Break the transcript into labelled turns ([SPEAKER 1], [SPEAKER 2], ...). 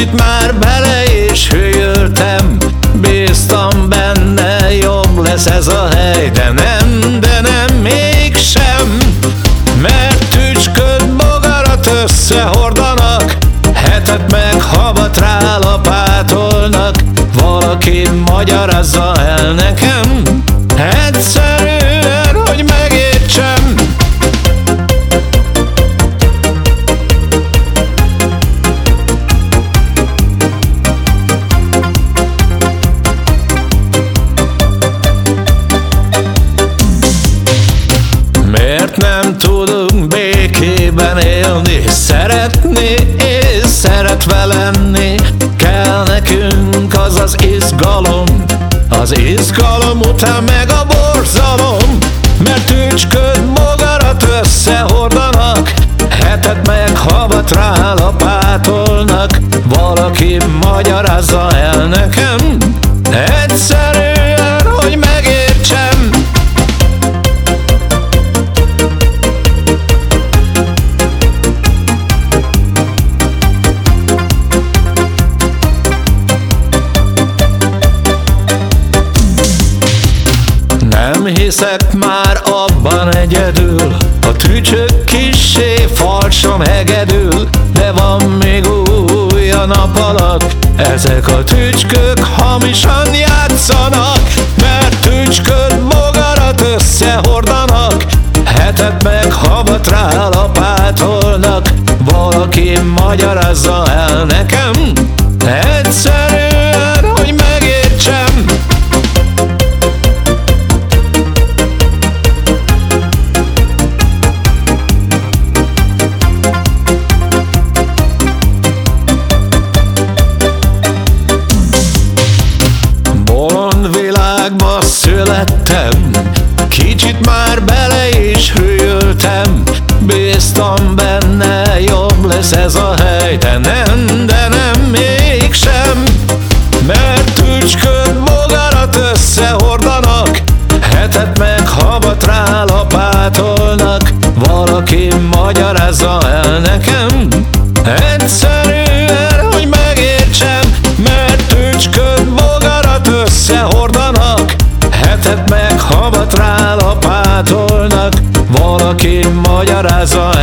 [SPEAKER 1] Kicsit már bele is hűltem Bíztam benne, jobb lesz ez a hely. De nem, de nem, mégsem Mert tücsköd bogarat összehordanak. Hetet meg havat rálapátolnak Valaki magyarázza el nekem tudunk békében élni. Szeretni és szeretve lenni. Kell nekünk az az izgalom. Az izgalom után meg a borzalom. Mert ücsköd bogarat összehordanak. Hetet meg havat rálapátolnak Valaki magyarázza el nekem hiszek már abban egyedül. A tücsök kissé falsam hegedül De van még új a nap alatt. Ezek a tücskök hamisan játszanak Mert tücsköd bogarat összehordanak. Hetet meg havat rálapátolnak Valaki magyarázza el születtem Kicsit már bele is hűltem Bíztam benne, jobb lesz ez a hely De nem, de nem, mégsem Mert tücsköd bogarat összehordanak Hetet meg havat rálapátolnak Valaki magyarázza el nekem gátolnak Valaki magyarázza